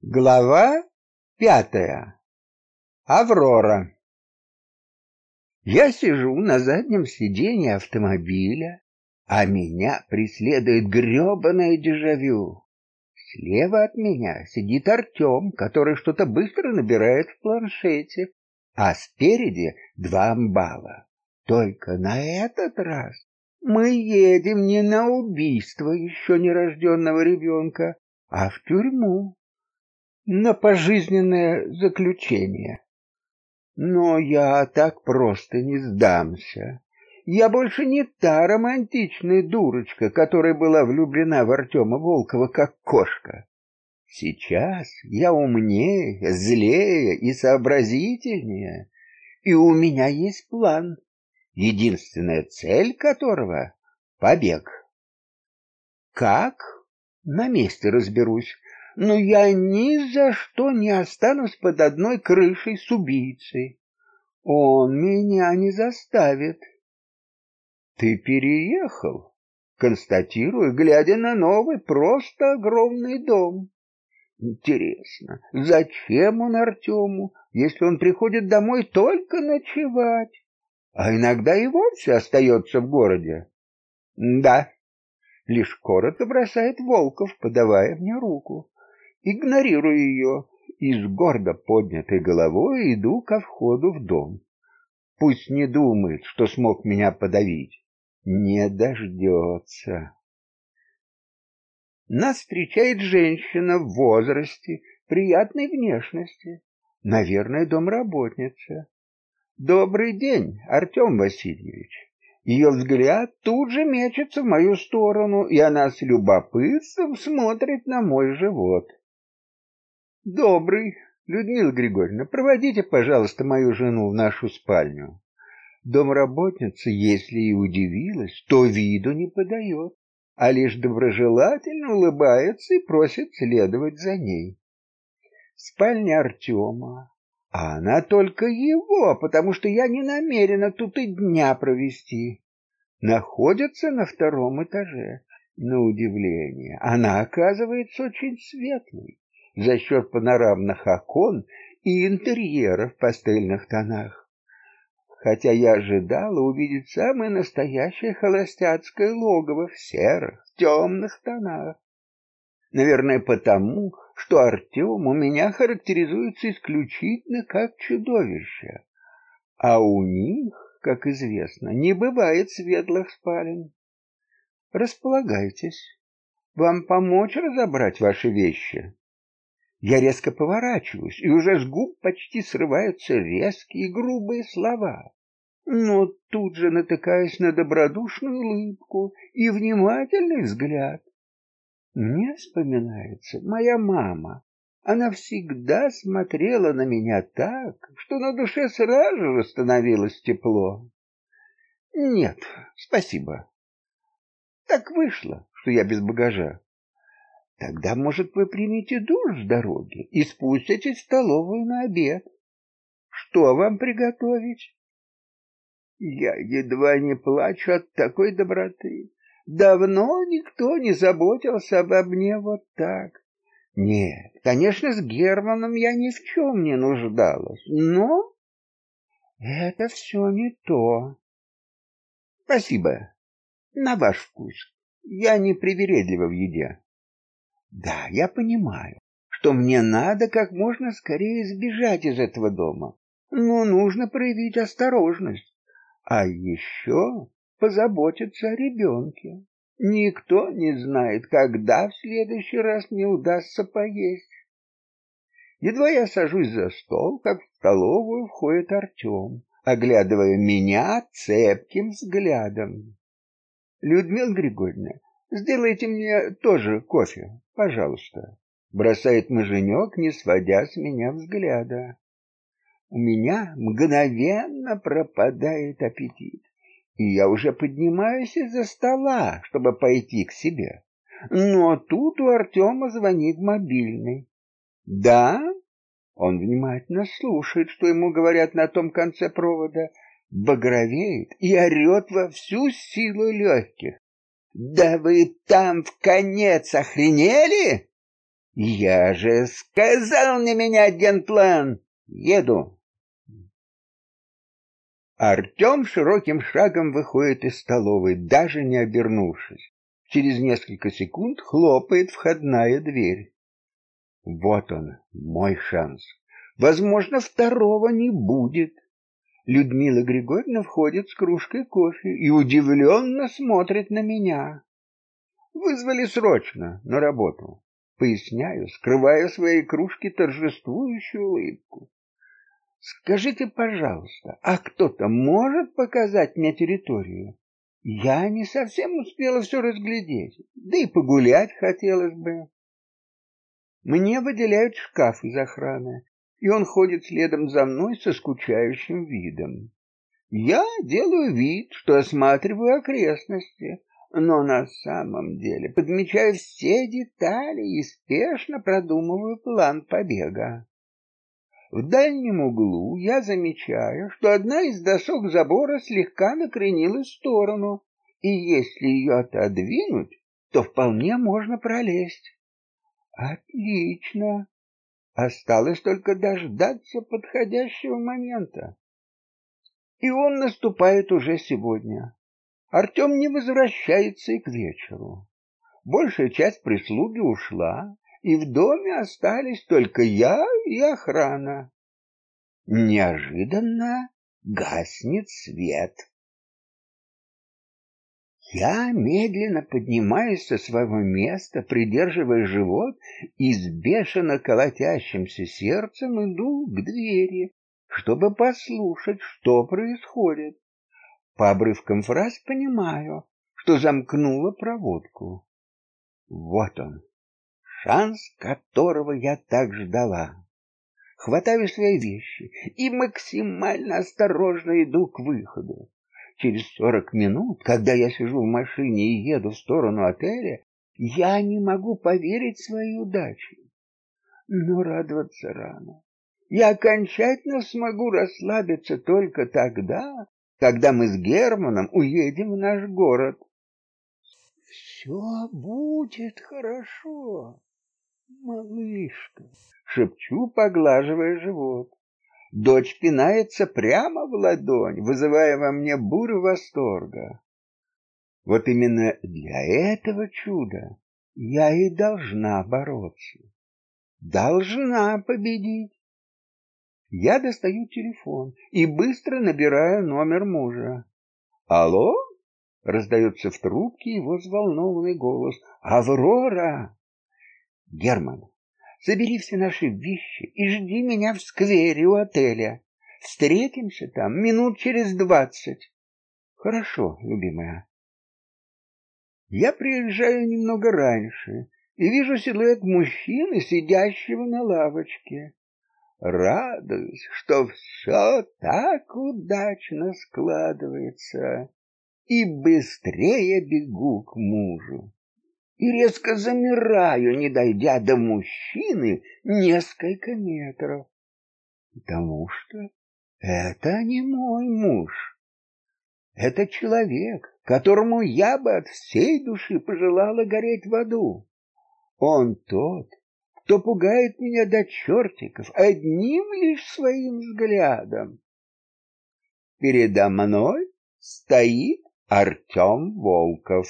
Глава пятая. Аврора. Я сижу на заднем сиденье автомобиля, а меня преследует грёбаное дежавю. Слева от меня сидит Артем, который что-то быстро набирает в планшете, а спереди два амбала. Только на этот раз мы едем не на убийство еще нерожденного ребенка, а в тюрьму на пожизненное заключение. Но я так просто не сдамся. Я больше не та романтичная дурочка, которая была влюблена в Артема Волкова как кошка. Сейчас я умнее, злее и сообразительнее, и у меня есть план, единственная цель которого — побег. Как? На месте разберусь но я ни за что не останусь под одной крышей с убийцей. Он меня не заставит. Ты переехал, констатирую, глядя на новый, просто огромный дом. Интересно, зачем он Артему, если он приходит домой только ночевать, а иногда и вовсе остается в городе? Да, лишь коротко бросает Волков, подавая мне руку игнорирую ее и с гордо поднятой головой иду ко входу в дом. Пусть не думает, что смог меня подавить. Не дождется. Нас встречает женщина в возрасте, приятной внешности, наверное, домработница. Добрый день, Артем Васильевич. Ее взгляд тут же мечется в мою сторону, и она с любопытством смотрит на мой живот. Добрый. Людмила Григорьевна, проводите, пожалуйста, мою жену в нашу спальню. Домработница, если и удивилась, то виду не подает, а лишь доброжелательно улыбается и просит следовать за ней. Спальня Артема, а она только его, потому что я не намерена тут и дня провести. Находится на втором этаже. На удивление, она оказывается очень светлой за счет панорамных окон и интерьера в пастельных тонах. Хотя я ожидала увидеть самое настоящее холостяцкое логово в серых, темных тонах. Наверное, потому, что Артем у меня характеризуется исключительно как чудовище, а у них, как известно, не бывает светлых спален. Располагайтесь. Вам помочь разобрать ваши вещи? Я резко поворачиваюсь, и уже с губ почти срываются резкие грубые слова. Но тут же натыкаюсь на добродушную улыбку и внимательный взгляд. Мне вспоминается моя мама. Она всегда смотрела на меня так, что на душе сразу же становилось тепло. Нет, спасибо. Так вышло, что я без багажа. Тогда, может, вы примете душ с дороги и спуститесь в столовую на обед. Что вам приготовить? Я едва не плачу от такой доброты. Давно никто не заботился обо мне вот так. Нет, конечно, с Германом я ни в чем не нуждалась, но это все не то. Спасибо. На ваш вкус. Я не привередлива в еде. Да, я понимаю, что мне надо как можно скорее сбежать из этого дома, но нужно проявить осторожность, а еще позаботиться о ребенке. Никто не знает, когда в следующий раз мне удастся поесть. Едва я сажусь за стол, как в столовую входит Артем, оглядывая меня цепким взглядом. Людмила Григорьевна, Сделайте мне тоже кофе, пожалуйста, бросает муженек, не сводя с меня взгляда. У меня мгновенно пропадает аппетит, и я уже поднимаюсь из-за стола, чтобы пойти к себе. Но тут у Артема звонит мобильный. Да? Он внимательно слушает, что ему говорят на том конце провода, багровеет и орет во всю силу легких. Да вы там в конец охренели? Я же сказал не менять генплан. Еду. Артем широким шагом выходит из столовой, даже не обернувшись. Через несколько секунд хлопает входная дверь. Вот он, мой шанс. Возможно, второго не будет. Людмила Григорьевна входит с кружкой кофе и удивленно смотрит на меня. Вызвали срочно на работу. Поясняю, скрывая своей кружке торжествующую улыбку. Скажите, пожалуйста, а кто-то может показать мне территорию? Я не совсем успела все разглядеть, да и погулять хотелось бы. Мне выделяют шкаф из охраны, и он ходит следом за мной со скучающим видом. Я делаю вид, что осматриваю окрестности, но на самом деле подмечаю все детали и спешно продумываю план побега. В дальнем углу я замечаю, что одна из досок забора слегка накренилась в сторону, и если ее отодвинуть, то вполне можно пролезть. Отлично. Осталось только дождаться подходящего момента. И он наступает уже сегодня. Артем не возвращается и к вечеру. Большая часть прислуги ушла, и в доме остались только я и охрана. Неожиданно гаснет свет. Я медленно поднимаюсь со своего места, придерживая живот, и с бешено колотящимся сердцем иду к двери, чтобы послушать, что происходит. По обрывкам фраз понимаю, что замкнула проводку. Вот он, шанс которого я так ждала. Хватаю свои вещи и максимально осторожно иду к выходу. Через сорок минут, когда я сижу в машине и еду в сторону отеля, я не могу поверить своей удаче. Но радоваться рано. Я окончательно смогу расслабиться только тогда, когда мы с Германом уедем в наш город. Все будет хорошо, малышка, шепчу, поглаживая живот. Дочь пинается прямо в ладонь, вызывая во мне бурю восторга. Вот именно для этого чуда я и должна бороться. Должна победить. Я достаю телефон и быстро набираю номер мужа. Алло? Раздается в трубке его взволнованный голос. Аврора! Герман, собери все наши вещи и жди меня в сквере у отеля. Встретимся там минут через двадцать. Хорошо, любимая. Я приезжаю немного раньше и вижу силуэт мужчины, сидящего на лавочке радуюсь, что все так удачно складывается, и быстрее бегу к мужу. И резко замираю, не дойдя до мужчины несколько метров, потому что это не мой муж. Это человек, которому я бы от всей души пожелала гореть в аду. Он тот, кто пугает меня до чертиков одним лишь своим взглядом. Передо мной стоит Артем Волков.